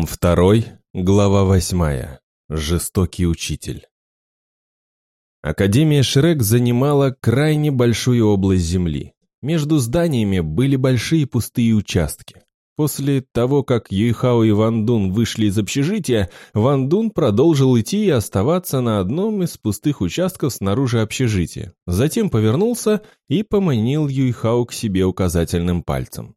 Том 2, глава 8. Жестокий учитель. Академия Шрек занимала крайне большую область земли. Между зданиями были большие пустые участки. После того, как Юйхао и Ван Дун вышли из общежития, Ван Дун продолжил идти и оставаться на одном из пустых участков снаружи общежития. Затем повернулся и поманил Юйхао к себе указательным пальцем.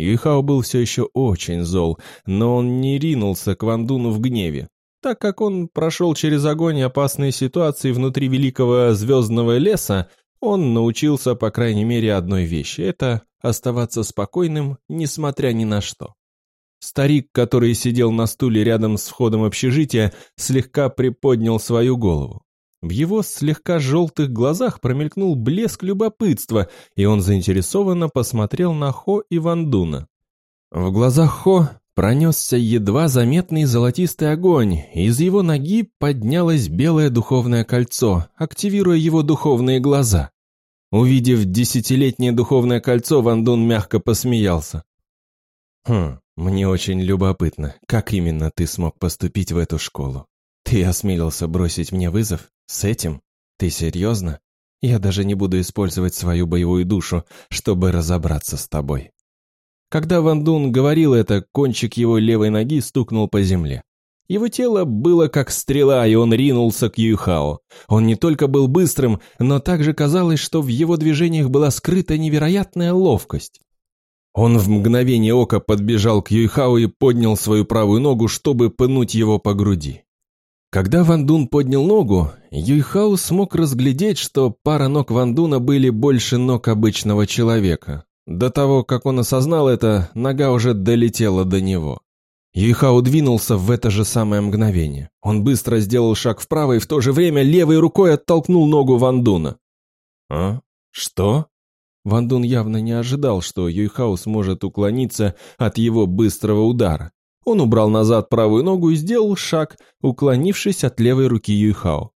Юйхао был все еще очень зол, но он не ринулся к Ван Дуну в гневе. Так как он прошел через огонь и опасные ситуации внутри великого звездного леса, он научился, по крайней мере, одной вещи – это оставаться спокойным, несмотря ни на что. Старик, который сидел на стуле рядом с входом общежития, слегка приподнял свою голову. В его слегка желтых глазах промелькнул блеск любопытства, и он заинтересованно посмотрел на Хо и Вандуна. В глазах Хо пронесся едва заметный золотистый огонь, и из его ноги поднялось белое духовное кольцо, активируя его духовные глаза. Увидев десятилетнее духовное кольцо, Вандун мягко посмеялся. «Хм, мне очень любопытно, как именно ты смог поступить в эту школу? Ты осмелился бросить мне вызов? С этим? Ты серьезно? Я даже не буду использовать свою боевую душу, чтобы разобраться с тобой». Когда Ван Дун говорил это, кончик его левой ноги стукнул по земле. Его тело было как стрела, и он ринулся к Юйхао. Он не только был быстрым, но также казалось, что в его движениях была скрыта невероятная ловкость. Он в мгновение ока подбежал к Юйхао и поднял свою правую ногу, чтобы пынуть его по груди. Когда Ван Дун поднял ногу, Юйхао смог разглядеть, что пара ног Ван Дуна были больше ног обычного человека. До того, как он осознал это, нога уже долетела до него. Юйхао двинулся в это же самое мгновение. Он быстро сделал шаг вправо и в то же время левой рукой оттолкнул ногу Вандуна. «А? Что?» Вандун явно не ожидал, что Юйхао сможет уклониться от его быстрого удара. Он убрал назад правую ногу и сделал шаг, уклонившись от левой руки Юйхао.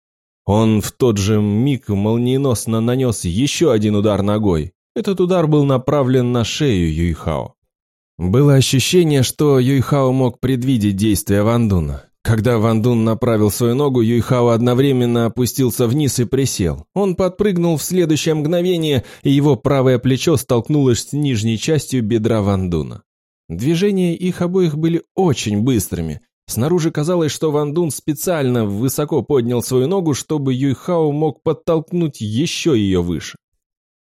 Он в тот же миг молниеносно нанес еще один удар ногой. Этот удар был направлен на шею Юйхао. Было ощущение, что Юйхао мог предвидеть действия Вандуна. Когда Вандун направил свою ногу, Юйхао одновременно опустился вниз и присел. Он подпрыгнул в следующее мгновение, и его правое плечо столкнулось с нижней частью бедра Вандуна. Движения их обоих были очень быстрыми. Снаружи казалось, что Вандун специально высоко поднял свою ногу, чтобы Юйхао мог подтолкнуть еще ее выше.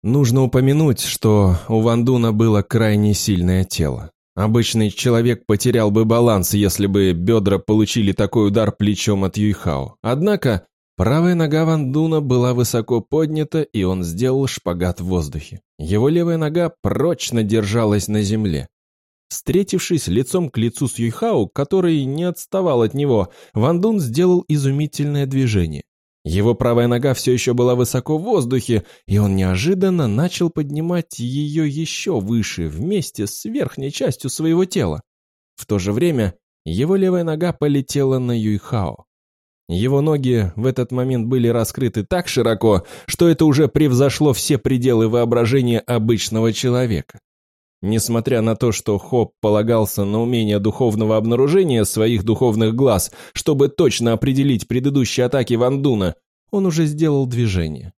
Нужно упомянуть, что у Вандуна было крайне сильное тело. Обычный человек потерял бы баланс, если бы бедра получили такой удар плечом от Юйхао. Однако правая нога Вандуна была высоко поднята, и он сделал шпагат в воздухе. Его левая нога прочно держалась на земле. Встретившись лицом к лицу с Юйхао, который не отставал от него, Вандун сделал изумительное движение. Его правая нога все еще была высоко в воздухе, и он неожиданно начал поднимать ее еще выше, вместе с верхней частью своего тела. В то же время его левая нога полетела на Юйхао. Его ноги в этот момент были раскрыты так широко, что это уже превзошло все пределы воображения обычного человека. Несмотря на то, что Хоп полагался на умение духовного обнаружения своих духовных глаз, чтобы точно определить предыдущие атаки Вандуна, он уже сделал движение.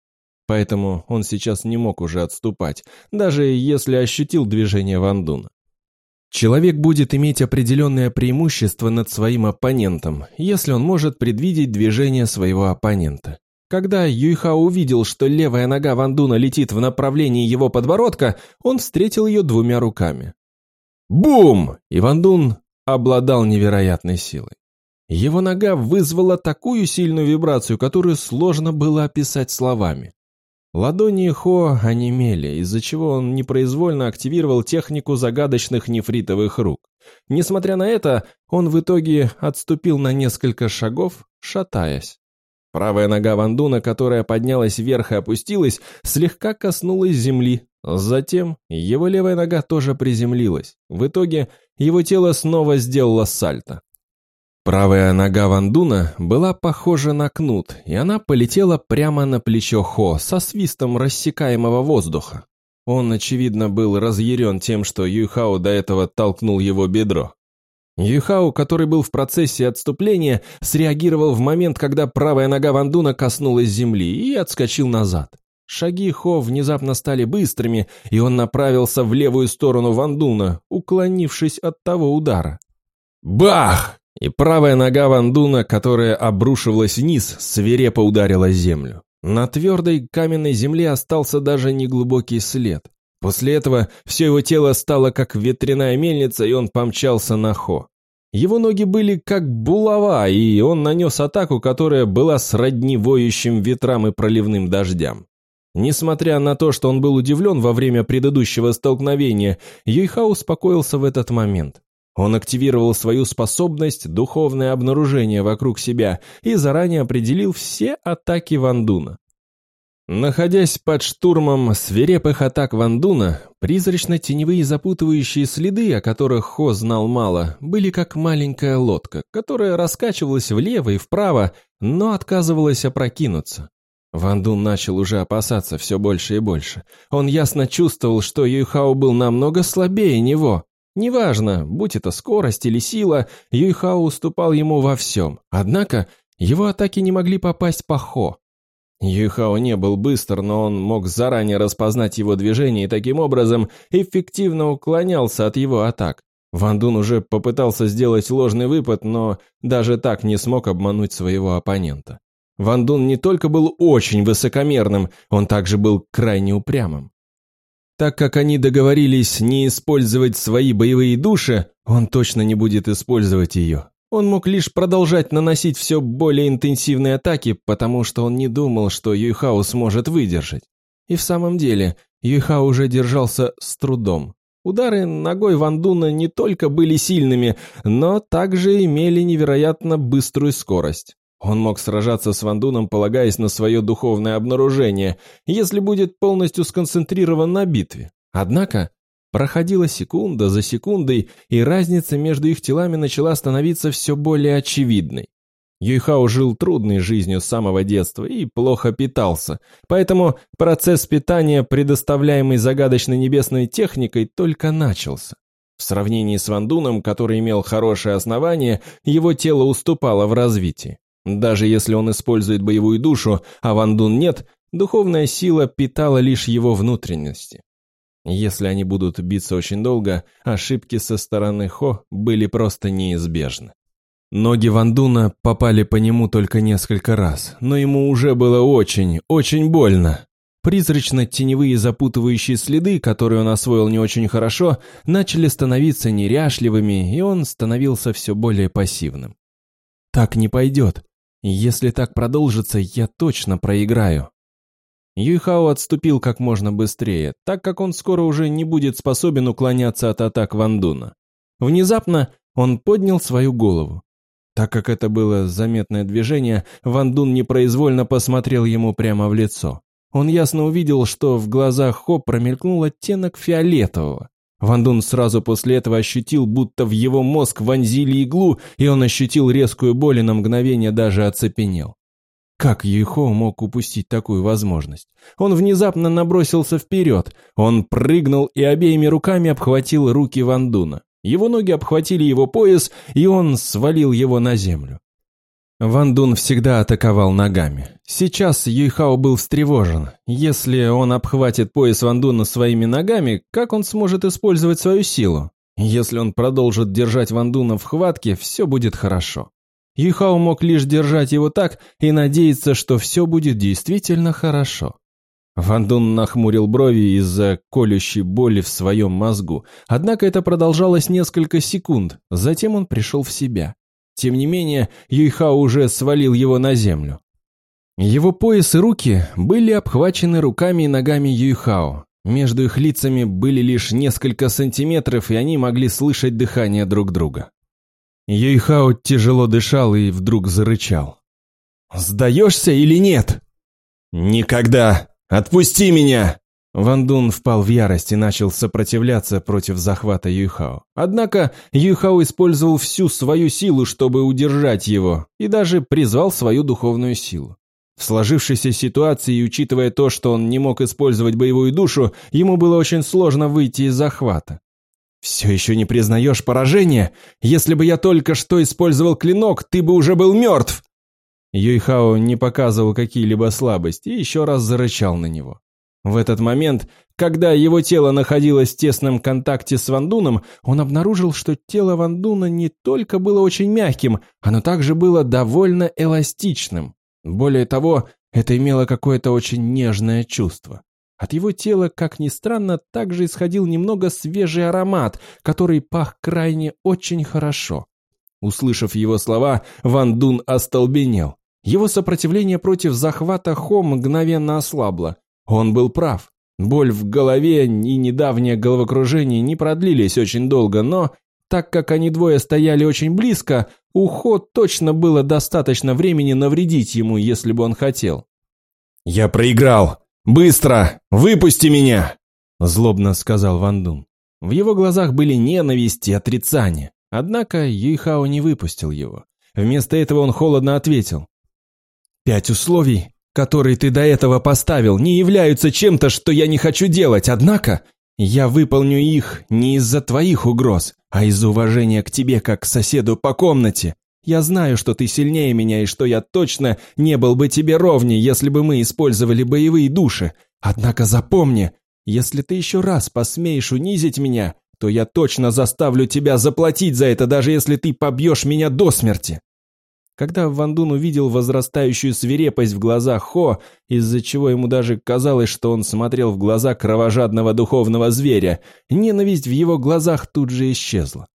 Поэтому он сейчас не мог уже отступать, даже если ощутил движение Вандуна. Человек будет иметь определенное преимущество над своим оппонентом, если он может предвидеть движение своего оппонента. Когда Юйха увидел, что левая нога Вандуна летит в направлении его подбородка, он встретил ее двумя руками. Бум! И Вандун обладал невероятной силой. Его нога вызвала такую сильную вибрацию, которую сложно было описать словами. Ладони Хо онемели, из-за чего он непроизвольно активировал технику загадочных нефритовых рук. Несмотря на это, он в итоге отступил на несколько шагов, шатаясь. Правая нога Вандуна, которая поднялась вверх и опустилась, слегка коснулась земли. Затем его левая нога тоже приземлилась. В итоге его тело снова сделало сальто. Правая нога Вандуна была похожа на кнут, и она полетела прямо на плечо Хо со свистом рассекаемого воздуха. Он, очевидно, был разъярен тем, что Юйхао до этого толкнул его бедро. Юхау, который был в процессе отступления, среагировал в момент, когда правая нога Вандуна коснулась земли и отскочил назад. Шаги Хо внезапно стали быстрыми, и он направился в левую сторону Вандуна, уклонившись от того удара. Бах! И правая нога Вандуна, которая обрушивалась вниз, свирепо ударила землю. На твердой каменной земле остался даже неглубокий след. После этого все его тело стало как ветряная мельница, и он помчался на Хо. Его ноги были как булава, и он нанес атаку, которая была сродни воющим ветрам и проливным дождям. Несмотря на то, что он был удивлен во время предыдущего столкновения, Юйхау успокоился в этот момент. Он активировал свою способность духовное обнаружение вокруг себя и заранее определил все атаки Вандуна. Находясь под штурмом свирепых атак Вандуна, призрачно-теневые запутывающие следы, о которых Хо знал мало, были как маленькая лодка, которая раскачивалась влево и вправо, но отказывалась опрокинуться. Ван Дун начал уже опасаться все больше и больше. Он ясно чувствовал, что Юйхао был намного слабее него. Неважно, будь это скорость или сила, Юйхао уступал ему во всем. Однако его атаки не могли попасть по Хо. Юйхао не был быстр, но он мог заранее распознать его движение и таким образом эффективно уклонялся от его атак. Ван Дун уже попытался сделать ложный выпад, но даже так не смог обмануть своего оппонента. Ван Дун не только был очень высокомерным, он также был крайне упрямым. Так как они договорились не использовать свои боевые души, он точно не будет использовать ее. Он мог лишь продолжать наносить все более интенсивные атаки, потому что он не думал, что Юйхао сможет выдержать. И в самом деле, Юйхао уже держался с трудом. Удары ногой Вандуна не только были сильными, но также имели невероятно быструю скорость. Он мог сражаться с Вандуном, полагаясь на свое духовное обнаружение, если будет полностью сконцентрирован на битве. Однако, проходила секунда за секундой, и разница между их телами начала становиться все более очевидной. Юйхао жил трудной жизнью с самого детства и плохо питался, поэтому процесс питания, предоставляемый загадочной небесной техникой, только начался. В сравнении с Вандуном, который имел хорошее основание, его тело уступало в развитии. Даже если он использует боевую душу, а Ван Дун нет, духовная сила питала лишь его внутренности. Если они будут биться очень долго, ошибки со стороны Хо были просто неизбежны. Ноги Вандуна попали по нему только несколько раз, но ему уже было очень, очень больно. Призрачно-теневые запутывающие следы, которые он освоил не очень хорошо, начали становиться неряшливыми, и он становился все более пассивным. «Так не пойдет. Если так продолжится, я точно проиграю. Юйхао отступил как можно быстрее, так как он скоро уже не будет способен уклоняться от атак Вандуна. Внезапно он поднял свою голову. Так как это было заметное движение, Вандун непроизвольно посмотрел ему прямо в лицо. Он ясно увидел, что в глазах Хо промелькнул оттенок фиолетового. Ван Дун сразу после этого ощутил, будто в его мозг вонзили иглу, и он ощутил резкую боль и на мгновение даже оцепенел. Как Юйхо мог упустить такую возможность? Он внезапно набросился вперед. Он прыгнул и обеими руками обхватил руки Ван Дуна. Его ноги обхватили его пояс, и он свалил его на землю. Ван Дун всегда атаковал ногами. Сейчас Юйхао был встревожен. Если он обхватит пояс Ван Дуна своими ногами, как он сможет использовать свою силу? Если он продолжит держать Ван Дуна в хватке, все будет хорошо. Юйхао мог лишь держать его так и надеяться, что все будет действительно хорошо. Ван Дун нахмурил брови из-за колющей боли в своем мозгу. Однако это продолжалось несколько секунд, затем он пришел в себя. Тем не менее, Юйхао уже свалил его на землю. Его пояс и руки были обхвачены руками и ногами Юйхао. Между их лицами были лишь несколько сантиметров, и они могли слышать дыхание друг друга. Юйхао тяжело дышал и вдруг зарычал. «Сдаешься или нет?» «Никогда! Отпусти меня!» Ван Дун впал в ярость и начал сопротивляться против захвата Юйхао. Однако Юйхао использовал всю свою силу, чтобы удержать его, и даже призвал свою духовную силу. В сложившейся ситуации, учитывая то, что он не мог использовать боевую душу, ему было очень сложно выйти из захвата. Все еще не признаешь поражение? Если бы я только что использовал клинок, ты бы уже был мертв!» Юйхао не показывал какие-либо слабости и еще раз зарычал на него. В этот момент, когда его тело находилось в тесном контакте с Вандуном, он обнаружил, что тело Вандуна не только было очень мягким, оно также было довольно эластичным. Более того, это имело какое-то очень нежное чувство. От его тела, как ни странно, также исходил немного свежий аромат, который пах крайне очень хорошо. Услышав его слова, Ван Дун остолбенел. Его сопротивление против захвата Хо мгновенно ослабло. Он был прав. Боль в голове и недавнее головокружение не продлились очень долго, но, так как они двое стояли очень близко, у Хо точно было достаточно времени навредить ему, если бы он хотел. «Я проиграл! Быстро! Выпусти меня!» Злобно сказал Ван Дун. В его глазах были ненависть и отрицание. Однако Юйхао не выпустил его. Вместо этого он холодно ответил. «Пять условий, которые ты до этого поставил, не являются чем-то, что я не хочу делать, однако я выполню их не из-за твоих угроз, а из-за уважения к тебе как к соседу по комнате. Я знаю, что ты сильнее меня и что я точно не был бы тебе ровнее, если бы мы использовали боевые души. Однако запомни, если ты еще раз посмеешь унизить меня, то я точно заставлю тебя заплатить за это, даже если ты побьешь меня до смерти. Когда Ван Дун увидел возрастающую свирепость в глазах Хо, из-за чего ему даже казалось, что он смотрел в глаза кровожадного духовного зверя, ненависть в его глазах тут же исчезла.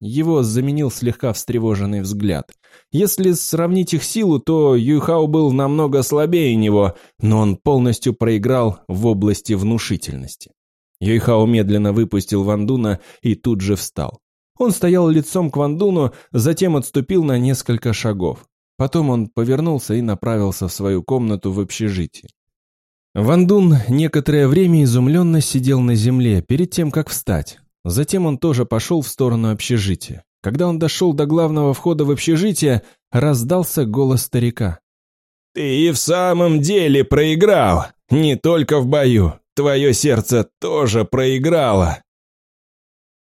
Его заменил слегка встревоженный взгляд. Если сравнить их силу, то Юйхао был намного слабее него, но он полностью проиграл в области внушительности. Юйхао медленно выпустил Вандуна и тут же встал. Он стоял лицом к Вандуну, затем отступил на несколько шагов. Потом он повернулся и направился в свою комнату в общежитии. Вандун некоторое время изумленно сидел на земле перед тем, как встать. Затем он тоже пошел в сторону общежития. Когда он дошел до главного входа в общежитие, раздался голос старика. «Ты и в самом деле проиграл! Не только в бою! Твое сердце тоже проиграло!»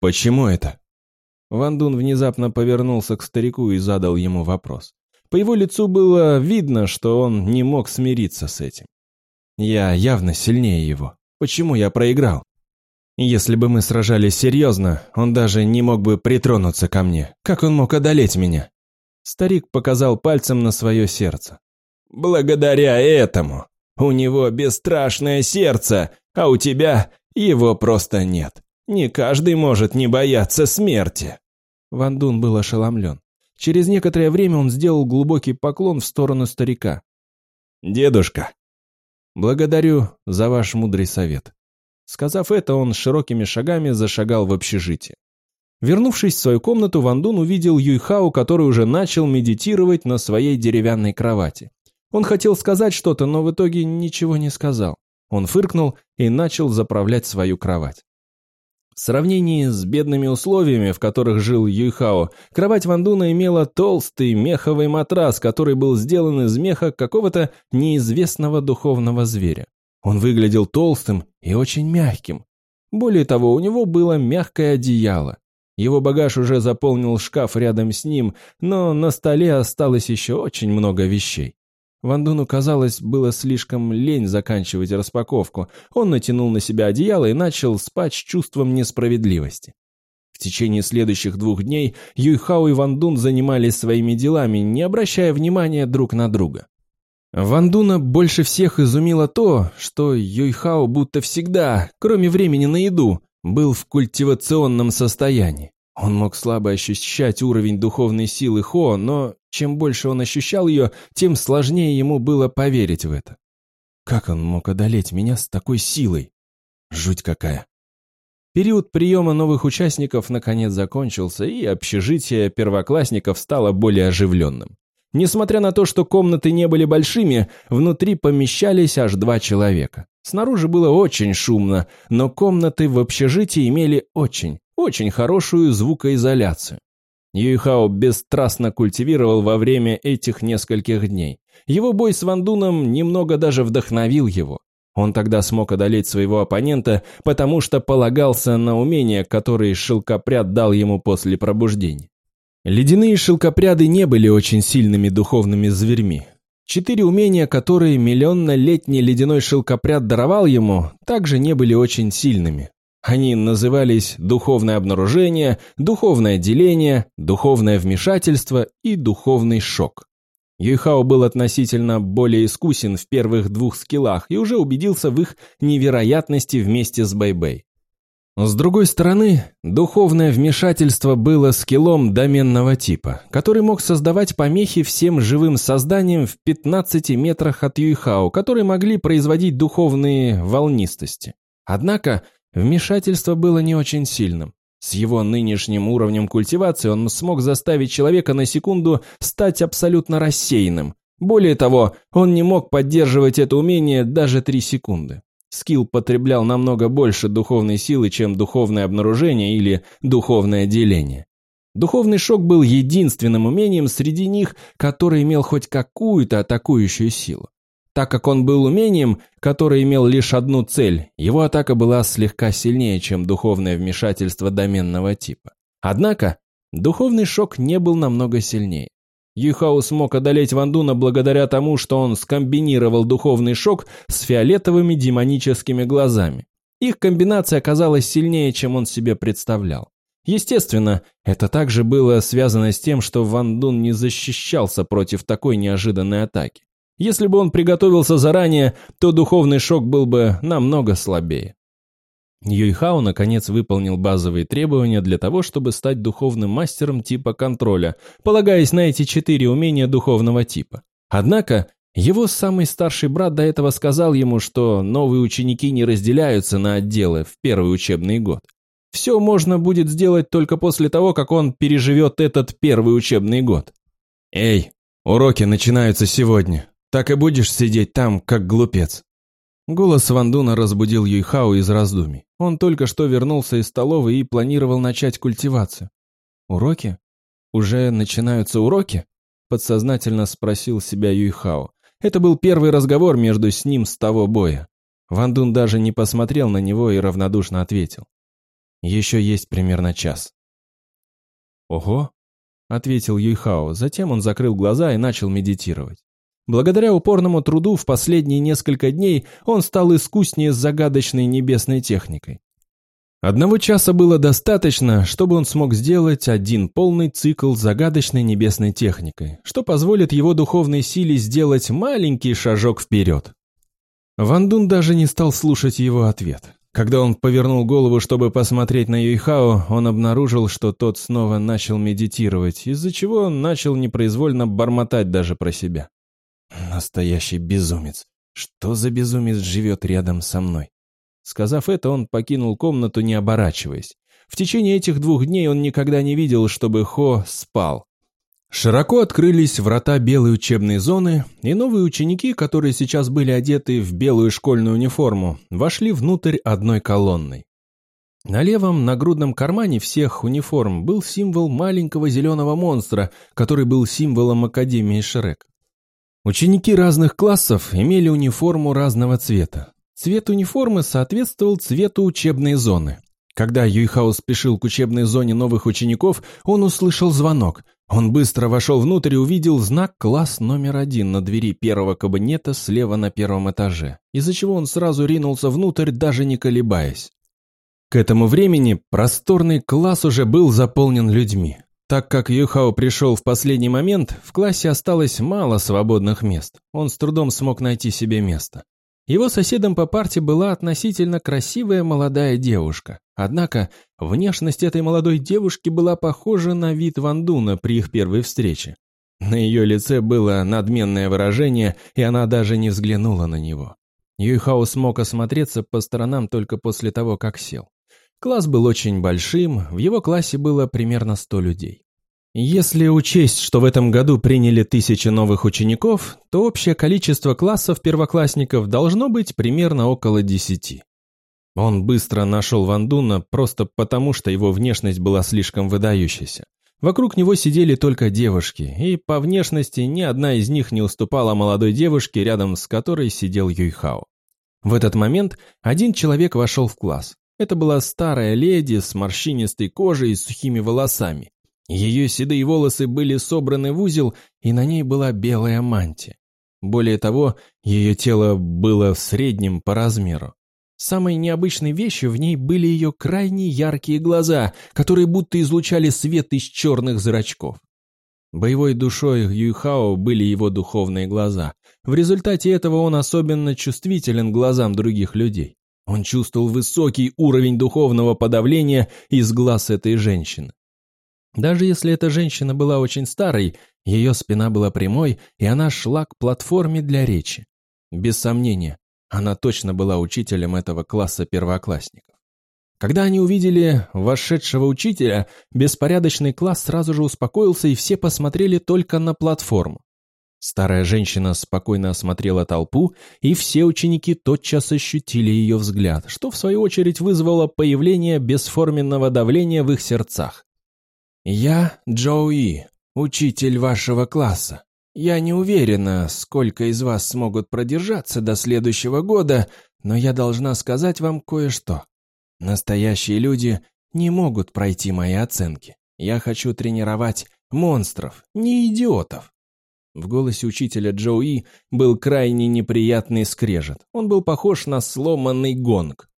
«Почему это?» Ван Дун внезапно повернулся к старику и задал ему вопрос. По его лицу было видно, что он не мог смириться с этим. «Я явно сильнее его. Почему я проиграл?» «Если бы мы сражались серьезно, он даже не мог бы притронуться ко мне. Как он мог одолеть меня?» Старик показал пальцем на свое сердце. «Благодаря этому. У него бесстрашное сердце, а у тебя его просто нет. Не каждый может не бояться смерти». Ван Дун был ошеломлен. Через некоторое время он сделал глубокий поклон в сторону старика. «Дедушка, благодарю за ваш мудрый совет». Сказав это, он широкими шагами зашагал в общежитие. Вернувшись в свою комнату, Ван Дун увидел Юйхао, который уже начал медитировать на своей деревянной кровати. Он хотел сказать что-то, но в итоге ничего не сказал. Он фыркнул и начал заправлять свою кровать. В сравнении с бедными условиями, в которых жил Юйхао, кровать Вандуна имела толстый меховый матрас, который был сделан из меха какого-то неизвестного духовного зверя. Он выглядел толстым и очень мягким. Более того, у него было мягкое одеяло. Его багаж уже заполнил шкаф рядом с ним, но на столе осталось еще очень много вещей. Вандуну, казалось, было слишком лень заканчивать распаковку. Он натянул на себя одеяло и начал спать с чувством несправедливости. В течение следующих двух дней Юйхао и Вандун занимались своими делами, не обращая внимания друг на друга. Вандуна больше всех изумило то, что Юйхао будто всегда, кроме времени на еду, был в культивационном состоянии. Он мог слабо ощущать уровень духовной силы Хо, но чем больше он ощущал ее, тем сложнее ему было поверить в это. Как он мог одолеть меня с такой силой? Жуть какая. Период приема новых участников наконец закончился, и общежитие первоклассников стало более оживленным. Несмотря на то, что комнаты не были большими, внутри помещались аж два человека. Снаружи было очень шумно, но комнаты в общежитии имели очень, очень хорошую звукоизоляцию. Юйхао бесстрастно культивировал во время этих нескольких дней. Его бой с Вандуном немного даже вдохновил его. Он тогда смог одолеть своего оппонента, потому что полагался на умения, которые шелкопряд дал ему после пробуждения. Ледяные шелкопряды не были очень сильными духовными зверьми. Четыре умения, которые миллионнолетний ледяной шелкопряд даровал ему, также не были очень сильными. Они назывались духовное обнаружение, духовное деление, духовное вмешательство и духовный шок. Юйхао был относительно более искусен в первых двух скиллах и уже убедился в их невероятности вместе с Бэйбэй. С другой стороны, духовное вмешательство было скиллом доменного типа, который мог создавать помехи всем живым созданиям в 15 метрах от Юйхао, которые могли производить духовные волнистости. Однако, вмешательство было не очень сильным. С его нынешним уровнем культивации он смог заставить человека на секунду стать абсолютно рассеянным. Более того, он не мог поддерживать это умение даже три секунды. Скилл потреблял намного больше духовной силы, чем духовное обнаружение или духовное деление. Духовный шок был единственным умением среди них, который имел хоть какую-то атакующую силу. Так как он был умением, которое имел лишь одну цель, его атака была слегка сильнее, чем духовное вмешательство доменного типа. Однако, духовный шок не был намного сильнее. Юхао смог одолеть Вандуна благодаря тому, что он скомбинировал духовный шок с фиолетовыми демоническими глазами. Их комбинация оказалась сильнее, чем он себе представлял. Естественно, это также было связано с тем, что Ван Дун не защищался против такой неожиданной атаки. Если бы он приготовился заранее, то духовный шок был бы намного слабее. Юйхао наконец выполнил базовые требования для того, чтобы стать духовным мастером типа контроля, полагаясь на эти четыре умения духовного типа. Однако, его самый старший брат до этого сказал ему, что новые ученики не разделяются на отделы в первый учебный год. Все можно будет сделать только после того, как он переживет этот первый учебный год. «Эй, уроки начинаются сегодня. Так и будешь сидеть там, как глупец», Голос Вандуна разбудил Юйхао из раздумий. Он только что вернулся из столовой и планировал начать культивацию. «Уроки? Уже начинаются уроки?» Подсознательно спросил себя Юйхао. Это был первый разговор между с ним с того боя. Вандун даже не посмотрел на него и равнодушно ответил. «Еще есть примерно час». «Ого!» — ответил Юйхао. Затем он закрыл глаза и начал медитировать. Благодаря упорному труду в последние несколько дней он стал искуснее с загадочной небесной техникой. Одного часа было достаточно, чтобы он смог сделать один полный цикл загадочной небесной техникой, что позволит его духовной силе сделать маленький шажок вперед. Ван Дун даже не стал слушать его ответ. Когда он повернул голову, чтобы посмотреть на Юйхао, он обнаружил, что тот снова начал медитировать, из-за чего он начал непроизвольно бормотать даже про себя. Настоящий безумец. Что за безумец живет рядом со мной? Сказав это, он покинул комнату, не оборачиваясь. В течение этих двух дней он никогда не видел, чтобы Хо спал. Широко открылись врата белой учебной зоны, и новые ученики, которые сейчас были одеты в белую школьную униформу, вошли внутрь одной колонной. На левом нагрудном кармане всех униформ был символ маленького зеленого монстра, который был символом Академии Шрек. Ученики разных классов имели униформу разного цвета. Цвет униформы соответствовал цвету учебной зоны. Когда Юйхао спешил к учебной зоне новых учеников, он услышал звонок. Он быстро вошел внутрь и увидел знак «Класс номер один» на двери первого кабинета слева на первом этаже, из-за чего он сразу ринулся внутрь, даже не колебаясь. К этому времени просторный класс уже был заполнен людьми. Так как Юхао пришел в последний момент, в классе осталось мало свободных мест. Он с трудом смог найти себе место. Его соседом по парте была относительно красивая молодая девушка. Однако внешность этой молодой девушки была похожа на вид Вандуна при их первой встрече. На ее лице было надменное выражение, и она даже не взглянула на него. Юйхао смог осмотреться по сторонам только после того, как сел. Класс был очень большим, в его классе было примерно 100 людей. Если учесть, что в этом году приняли тысячи новых учеников, то общее количество классов первоклассников должно быть примерно около 10. Он быстро нашел Вандуна просто потому, что его внешность была слишком выдающейся. Вокруг него сидели только девушки, и по внешности ни одна из них не уступала молодой девушке, рядом с которой сидел Юйхао. В этот момент один человек вошел в класс. Это была старая леди с морщинистой кожей и сухими волосами. Ее седые волосы были собраны в узел, и на ней была белая мантия. Более того, ее тело было в среднем по размеру. Самой необычной вещью в ней были ее крайне яркие глаза, которые будто излучали свет из черных зрачков. Боевой душой Юйхао были его духовные глаза. В результате этого он особенно чувствителен глазам других людей. Он чувствовал высокий уровень духовного подавления из глаз этой женщины. Даже если эта женщина была очень старой, ее спина была прямой, и она шла к платформе для речи. Без сомнения, она точно была учителем этого класса первоклассников. Когда они увидели вошедшего учителя, беспорядочный класс сразу же успокоился, и все посмотрели только на платформу. Старая женщина спокойно осмотрела толпу, и все ученики тотчас ощутили ее взгляд, что в свою очередь вызвало появление бесформенного давления в их сердцах. «Я Джоуи, учитель вашего класса. Я не уверена, сколько из вас смогут продержаться до следующего года, но я должна сказать вам кое-что. Настоящие люди не могут пройти мои оценки. Я хочу тренировать монстров, не идиотов. В голосе учителя Джоуи был крайне неприятный скрежет. Он был похож на сломанный гонг.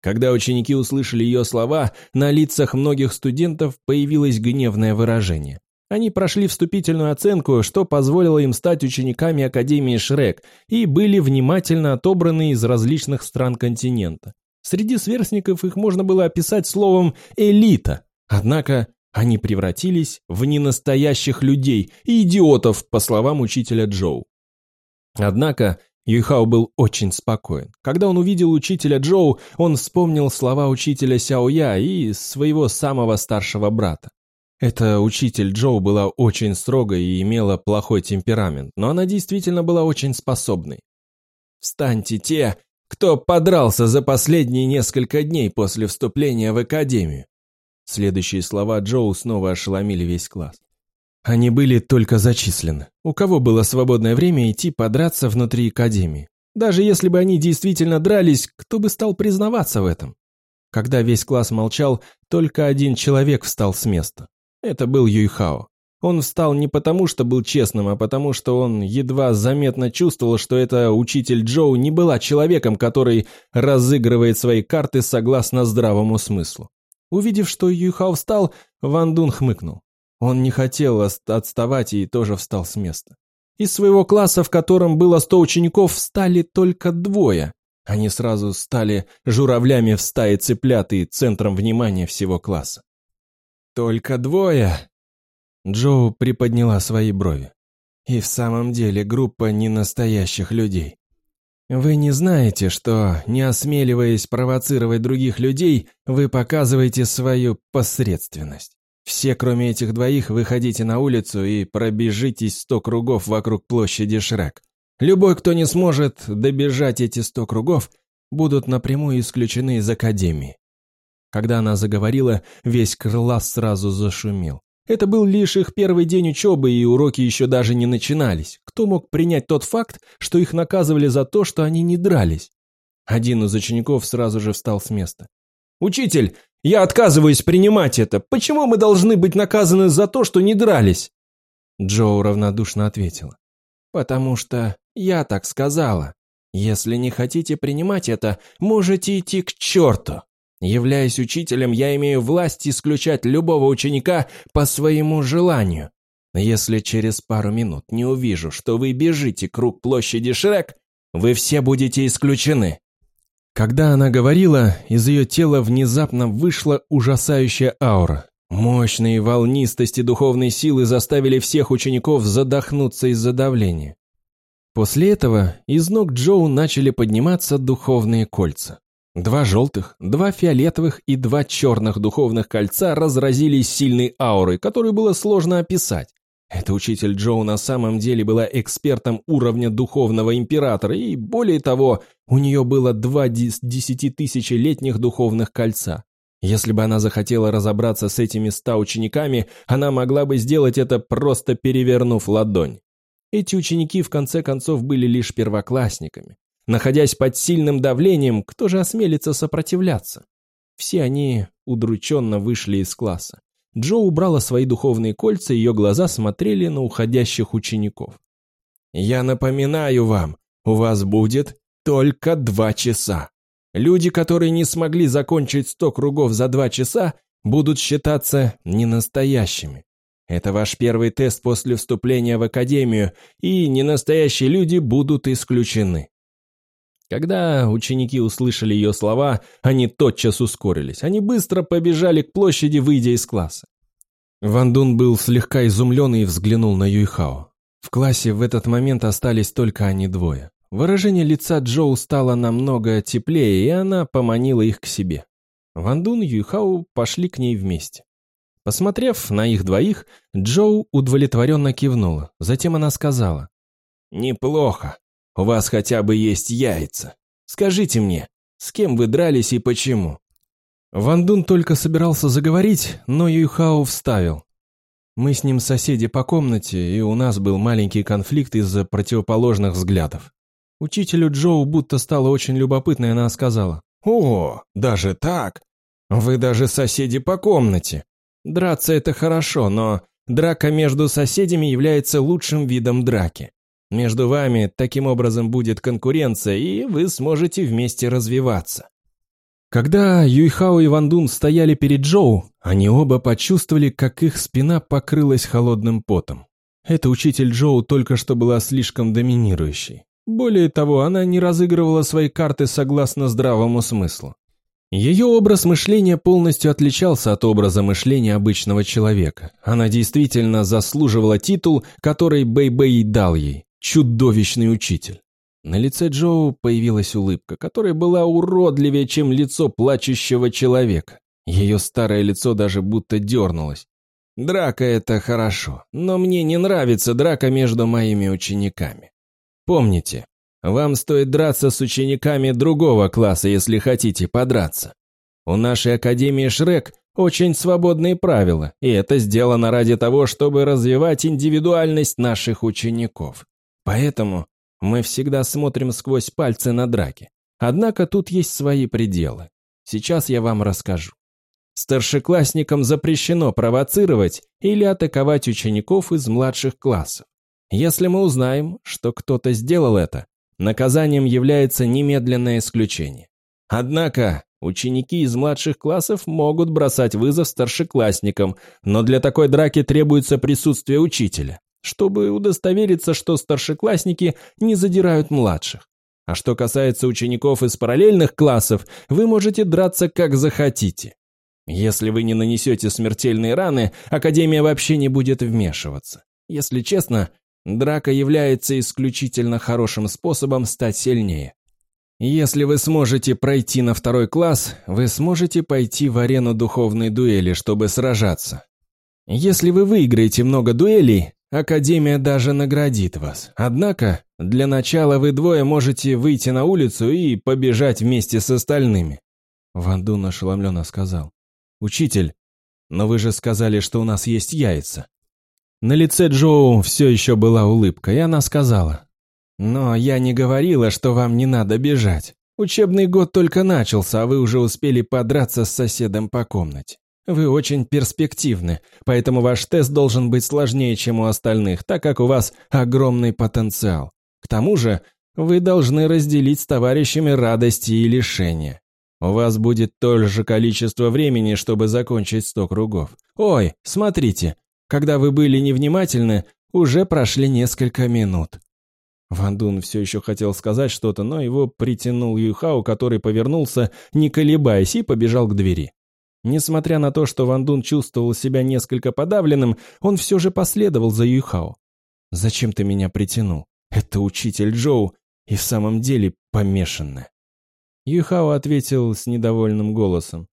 Когда ученики услышали ее слова, на лицах многих студентов появилось гневное выражение. Они прошли вступительную оценку, что позволило им стать учениками Академии Шрек, и были внимательно отобраны из различных стран континента. Среди сверстников их можно было описать словом «элита». Однако они превратились в ненастоящих людей и идиотов, по словам учителя Джоу. Однако Юйхао был очень спокоен. Когда он увидел учителя Джоу, он вспомнил слова учителя Сяоя и своего самого старшего брата. Эта учитель Джоу была очень строгой и имела плохой темперамент, но она действительно была очень способной. «Встаньте те, кто подрался за последние несколько дней после вступления в академию?» Следующие слова Джоу снова ошеломили весь класс. Они были только зачислены. У кого было свободное время идти подраться внутри академии? Даже если бы они действительно дрались, кто бы стал признаваться в этом? Когда весь класс молчал, только один человек встал с места. Это был Юйхао. Он встал не потому, что был честным, а потому, что он едва заметно чувствовал, что эта учитель Джоу не была человеком, который разыгрывает свои карты согласно здравому смыслу. Увидев, что Юйхао встал, Ван Дун хмыкнул. Он не хотел отставать и тоже встал с места. Из своего класса, в котором было сто учеников, встали только двое. Они сразу стали журавлями в стае цыплят и центром внимания всего класса. «Только двое?» Джоу приподняла свои брови. И в самом деле группа ненастоящих людей. Вы не знаете, что, не осмеливаясь провоцировать других людей, вы показываете свою посредственность. Все, кроме этих двоих, выходите на улицу и пробежитесь сто кругов вокруг площади Шрек. Любой, кто не сможет добежать эти сто кругов, будут напрямую исключены из Академии. Когда она заговорила, весь класс сразу зашумел. Это был лишь их первый день учебы, и уроки еще даже не начинались. Кто мог принять тот факт, что их наказывали за то, что они не дрались? Один из учеников сразу же встал с места. «Учитель, я отказываюсь принимать это. Почему мы должны быть наказаны за то, что не дрались?» Джоу равнодушно ответила. «Потому что я так сказала. Если не хотите принимать это, можете идти к черту». Являясь учителем, я имею власть исключать любого ученика по своему желанию. Если через пару минут не увижу, что вы бежите круг площади Шрек, вы все будете исключены». Когда она говорила, из ее тела внезапно вышла ужасающая аура. Мощные волнистости духовной силы заставили всех учеников задохнуться из-за давления. После этого из ног Джоу начали подниматься духовные кольца. Два желтых, два фиолетовых и два черных духовных кольца разразились сильной аурой, которую было сложно описать. Эта учитель Джоу на самом деле была экспертом уровня духовного императора, и более того, у нее было два десятитысячелетних духовных кольца. Если бы она захотела разобраться с этими ста учениками, она могла бы сделать это, просто перевернув ладонь. Эти ученики в конце концов были лишь первоклассниками. Находясь под сильным давлением, кто же осмелится сопротивляться? Все они удрученно вышли из класса. Джо убрала свои духовные кольца, ее глаза смотрели на уходящих учеников. «Я напоминаю вам, у вас будет только два часа. Люди, которые не смогли закончить сто кругов за два часа, будут считаться ненастоящими. Это ваш первый тест после вступления в академию, и ненастоящие люди будут исключены. Когда ученики услышали ее слова, они тотчас ускорились. Они быстро побежали к площади, выйдя из класса. Ван Дун был слегка изумлен и взглянул на Юйхао. В классе в этот момент остались только они двое. Выражение лица Джоу стало намного теплее, и она поманила их к себе. Ван Дун и Юйхао пошли к ней вместе. Посмотрев на их двоих, Джоу удовлетворенно кивнула. Затем она сказала. «Неплохо. У вас хотя бы есть яйца. Скажите мне, с кем вы дрались и почему?» Ван Дун только собирался заговорить, но Юйхао вставил. «Мы с ним соседи по комнате, и у нас был маленький конфликт из-за противоположных взглядов. Учителю Джоу будто стало очень любопытно, и она сказала. «О, даже так? Вы даже соседи по комнате. Драться это хорошо, но драка между соседями является лучшим видом драки. Между вами таким образом будет конкуренция, и вы сможете вместе развиваться. Когда Юйхао и Ван Дун стояли перед Джоу, они оба почувствовали, как их спина покрылась холодным потом. Эта учитель Джоу только что была слишком доминирующей. Более того, она не разыгрывала свои карты согласно здравому смыслу. Ее образ мышления полностью отличался от образа мышления обычного человека. Она действительно заслуживала титул, который Бэй-Бэй дал ей – чудовищный учитель. На лице Джоу появилась улыбка, которая была уродливее, чем лицо плачущего человека. Ее старое лицо даже будто дернулось. «Драка — это хорошо, но мне не нравится драка между моими учениками. Помните, вам стоит драться с учениками другого класса, если хотите подраться. У нашей Академии Шрек очень свободные правила, и это сделано ради того, чтобы развивать индивидуальность наших учеников. Поэтому мы всегда смотрим сквозь пальцы на драки. Однако тут есть свои пределы. Сейчас я вам расскажу. Старшеклассникам запрещено провоцировать или атаковать учеников из младших классов. Если мы узнаем, что кто-то сделал это, Наказанием является немедленное исключение. Однако ученики из младших классов могут бросать вызов старшеклассникам, но для такой драки требуется присутствие учителя, чтобы удостовериться, что старшеклассники не задирают младших. А что касается учеников из параллельных классов, вы можете драться как захотите. Если вы не нанесете смертельные раны, Академия вообще не будет вмешиваться. Если честно, Драка является исключительно хорошим способом стать сильнее. Если вы сможете пройти на второй класс, вы сможете пойти в арену духовной дуэли, чтобы сражаться. Если вы выиграете много дуэлей, Академия даже наградит вас. Однако, для начала вы двое можете выйти на улицу и побежать вместе с остальными. Ван Дун ошеломленно сказал. «Учитель, но вы же сказали, что у нас есть яйца». На лице Джоу все еще была улыбка, и она сказала. «Но я не говорила, что вам не надо бежать. Учебный год только начался, а вы уже успели подраться с соседом по комнате. Вы очень перспективны, поэтому ваш тест должен быть сложнее, чем у остальных, так как у вас огромный потенциал. К тому же, вы должны разделить с товарищами радости и лишения. У вас будет то же количество времени, чтобы закончить сто кругов. Ой, смотрите, когда вы были невнимательны, уже прошли несколько минут». Ван Дун все еще хотел сказать что-то, но его притянул Юйхао, который повернулся, не колебаясь, и побежал к двери. Несмотря на то, что Ван Дун чувствовал себя несколько подавленным, он все же последовал за Юйхао. «Зачем ты меня притянул? Это учитель Джоу и в самом деле помешанная». Юйхао ответил с недовольным голосом.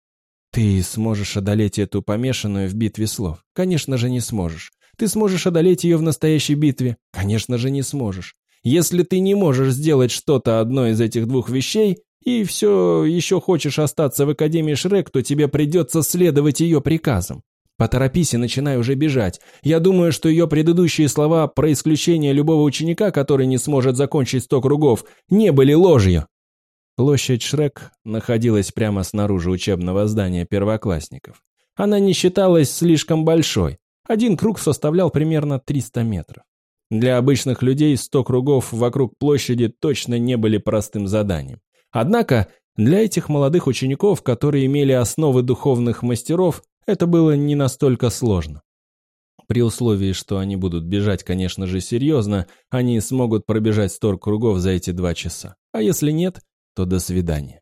Ты сможешь одолеть эту помешанную в битве слов? Конечно же не сможешь. Ты сможешь одолеть ее в настоящей битве? Конечно же не сможешь. Если ты не можешь сделать что-то одно из этих двух вещей, и все еще хочешь остаться в Академии Шрек, то тебе придется следовать ее приказам. Поторопись и начинай уже бежать. Я думаю, что ее предыдущие слова про исключение любого ученика, который не сможет закончить сто кругов, не были ложью. Площадь Шрек находилась прямо снаружи учебного здания первоклассников. Она не считалась слишком большой. Один круг составлял примерно 300 метров. Для обычных людей 100 кругов вокруг площади точно не были простым заданием. Однако для этих молодых учеников, которые имели основы духовных мастеров, это было не настолько сложно. При условии, что они будут бежать, конечно же, серьезно, они смогут пробежать сто кругов за эти два часа. А если нет, то до свидания.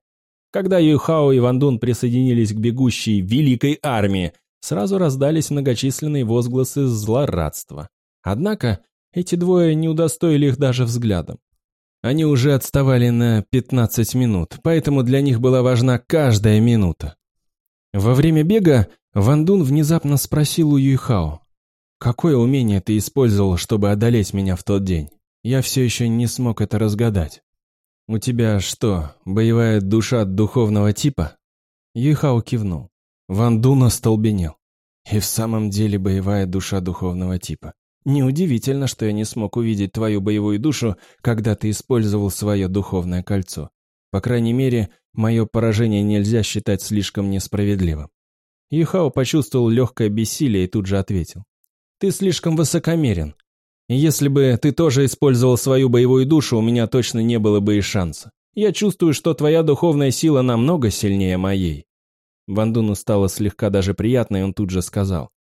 Когда Юхао и Вандун присоединились к бегущей великой армии, сразу раздались многочисленные возгласы злорадства. Однако эти двое не удостоили их даже взглядом. Они уже отставали на 15 минут, поэтому для них была важна каждая минута. Во время бега Ван Дун внезапно спросил у Юйхао, «Какое умение ты использовал, чтобы одолеть меня в тот день? Я все еще не смог это разгадать». «У тебя что, боевая душа духовного типа?» Юйхао кивнул. Ван Дун остолбенел. «И в самом деле боевая душа духовного типа. Неудивительно, что я не смог увидеть твою боевую душу, когда ты использовал свое духовное кольцо. По крайней мере, мое поражение нельзя считать слишком несправедливым. Юхао почувствовал легкое бессилие и тут же ответил. «Ты слишком высокомерен. если бы ты тоже использовал свою боевую душу, у меня точно не было бы и шанса. Я чувствую, что твоя духовная сила намного сильнее моей». Вандуну стало слегка даже приятно, и он тут же сказал.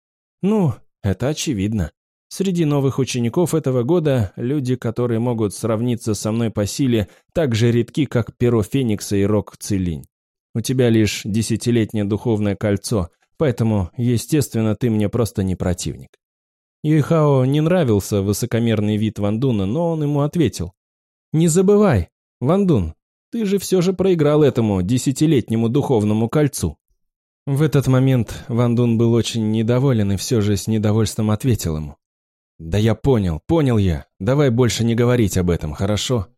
«Ну, это очевидно. Среди новых учеников этого года люди, которые могут сравниться со мной по силе, так же редки, как перо Феникса и Рок Целинь. У тебя лишь десятилетнее духовное кольцо, поэтому, естественно, ты мне просто не противник. Юйхао не нравился высокомерный вид Вандуна, но он ему ответил. «Не забывай, Вандун, ты же все же проиграл этому десятилетнему духовному кольцу». В этот момент Вандун был очень недоволен и все же с недовольством ответил ему. «Да я понял, понял я. Давай больше не говорить об этом, хорошо?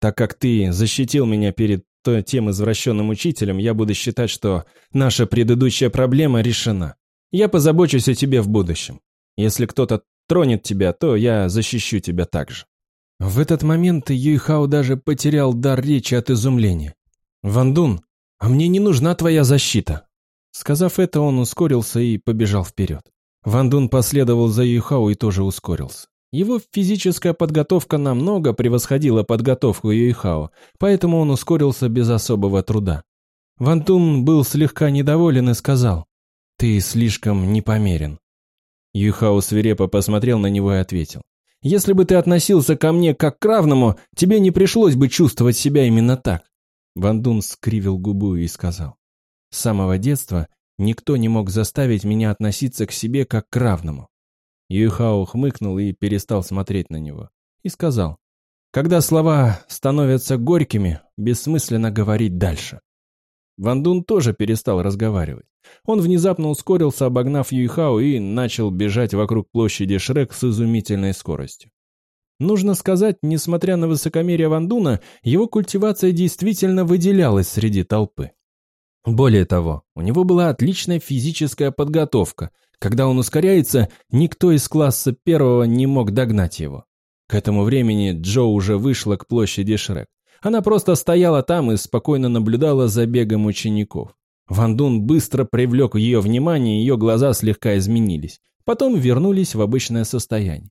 Так как ты защитил меня перед тем извращенным учителем, я буду считать, что наша предыдущая проблема решена. Я позабочусь о тебе в будущем. Если кто-то тронет тебя, то я защищу тебя также». В этот момент Юйхао даже потерял дар речи от изумления. «Вандун, а мне не нужна твоя защита!» Сказав это, он ускорился и побежал вперед. Ван Дун последовал за Юйхао и тоже ускорился. Его физическая подготовка намного превосходила подготовку Юйхао, поэтому он ускорился без особого труда. Ван Дун был слегка недоволен и сказал, «Ты слишком непомерен». Юйхао свирепо посмотрел на него и ответил, «Если бы ты относился ко мне как к равному, тебе не пришлось бы чувствовать себя именно так». Ван Дун скривил губу и сказал, «С самого детства Никто не мог заставить меня относиться к себе как к равному. Юйхао хмыкнул и перестал смотреть на него. И сказал, когда слова становятся горькими, бессмысленно говорить дальше. Ван Дун тоже перестал разговаривать. Он внезапно ускорился, обогнав Юйхао, и начал бежать вокруг площади Шрек с изумительной скоростью. Нужно сказать, несмотря на высокомерие Ван Дуна, его культивация действительно выделялась среди толпы. Более того, у него была отличная физическая подготовка. Когда он ускоряется, никто из класса первого не мог догнать его. К этому времени Джо уже вышла к площади Шрек. Она просто стояла там и спокойно наблюдала за бегом учеников. Ван Дун быстро привлек ее внимание, и ее глаза слегка изменились. Потом вернулись в обычное состояние.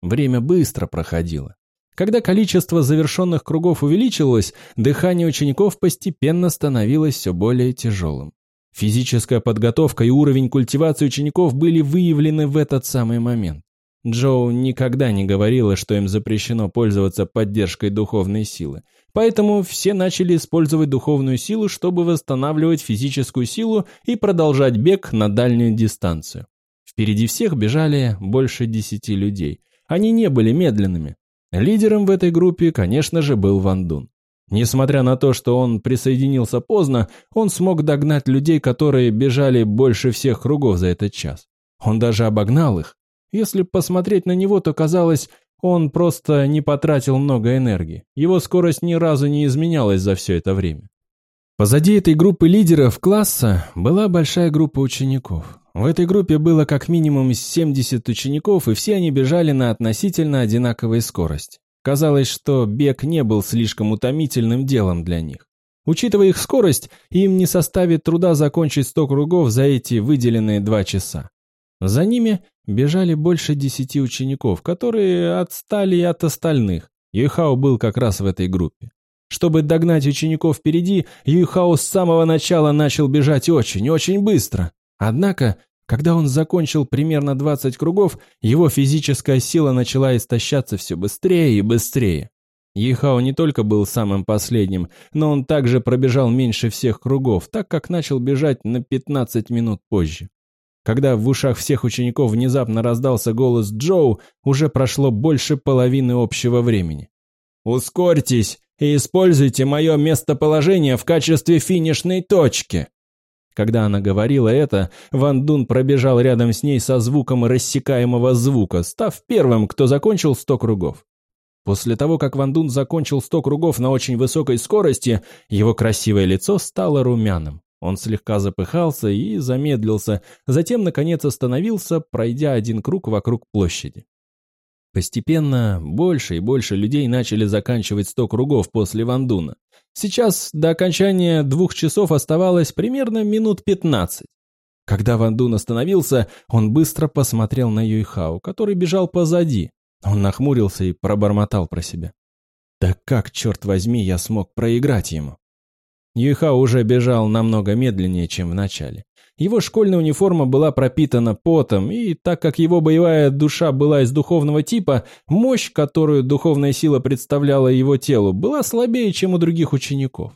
Время быстро проходило. Когда количество завершенных кругов увеличилось, дыхание учеников постепенно становилось все более тяжелым. Физическая подготовка и уровень культивации учеников были выявлены в этот самый момент. Джоу никогда не говорила, что им запрещено пользоваться поддержкой духовной силы. Поэтому все начали использовать духовную силу, чтобы восстанавливать физическую силу и продолжать бег на дальнюю дистанцию. Впереди всех бежали больше десяти людей. Они не были медленными. Лидером в этой группе, конечно же, был Ван Дун. Несмотря на то, что он присоединился поздно, он смог догнать людей, которые бежали больше всех кругов за этот час. Он даже обогнал их. Если посмотреть на него, то казалось, он просто не потратил много энергии. Его скорость ни разу не изменялась за все это время. Позади этой группы лидеров класса была большая группа учеников. В этой группе было как минимум 70 учеников, и все они бежали на относительно одинаковой скорости. Казалось, что бег не был слишком утомительным делом для них. Учитывая их скорость, им не составит труда закончить 100 кругов за эти выделенные два часа. За ними бежали больше десяти учеников, которые отстали от остальных. Юйхао был как раз в этой группе. Чтобы догнать учеников впереди, Юйхао с самого начала начал бежать очень-очень быстро. Однако, когда он закончил примерно 20 кругов, его физическая сила начала истощаться все быстрее и быстрее. Ехао не только был самым последним, но он также пробежал меньше всех кругов, так как начал бежать на 15 минут позже. Когда в ушах всех учеников внезапно раздался голос Джоу, уже прошло больше половины общего времени. «Ускорьтесь и используйте мое местоположение в качестве финишной точки!» Когда она говорила это, Ван Дун пробежал рядом с ней со звуком рассекаемого звука, став первым, кто закончил сто кругов. После того, как Ван Дун закончил сто кругов на очень высокой скорости, его красивое лицо стало румяным. Он слегка запыхался и замедлился, затем, наконец, остановился, пройдя один круг вокруг площади. Постепенно больше и больше людей начали заканчивать сто кругов после Вандуна. Сейчас до окончания двух часов оставалось примерно минут пятнадцать. Когда Вандун остановился, он быстро посмотрел на Юйхао, который бежал позади. Он нахмурился и пробормотал про себя. «Да как, черт возьми, я смог проиграть ему?» Юйхао уже бежал намного медленнее, чем в начале. Его школьная униформа была пропитана потом, и так как его боевая душа была из духовного типа, мощь, которую духовная сила представляла его телу, была слабее, чем у других учеников.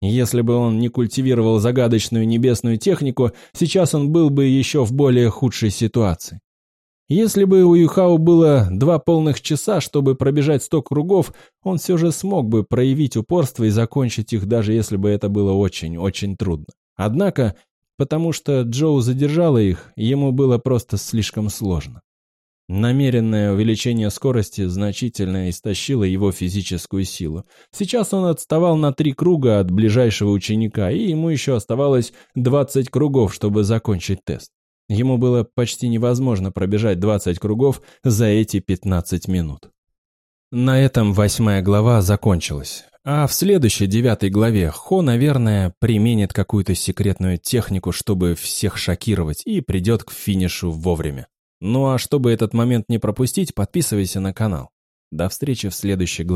Если бы он не культивировал загадочную небесную технику, сейчас он был бы еще в более худшей ситуации. Если бы у Юхао было два полных часа, чтобы пробежать сто кругов, он все же смог бы проявить упорство и закончить их, даже если бы это было очень-очень трудно. Однако, потому что Джоу задержала их, ему было просто слишком сложно. Намеренное увеличение скорости значительно истощило его физическую силу. Сейчас он отставал на три круга от ближайшего ученика, и ему еще оставалось 20 кругов, чтобы закончить тест. Ему было почти невозможно пробежать 20 кругов за эти 15 минут. На этом восьмая глава закончилась. А в следующей девятой главе Хо, наверное, применит какую-то секретную технику, чтобы всех шокировать, и придет к финишу вовремя. Ну а чтобы этот момент не пропустить, подписывайся на канал. До встречи в следующей главе.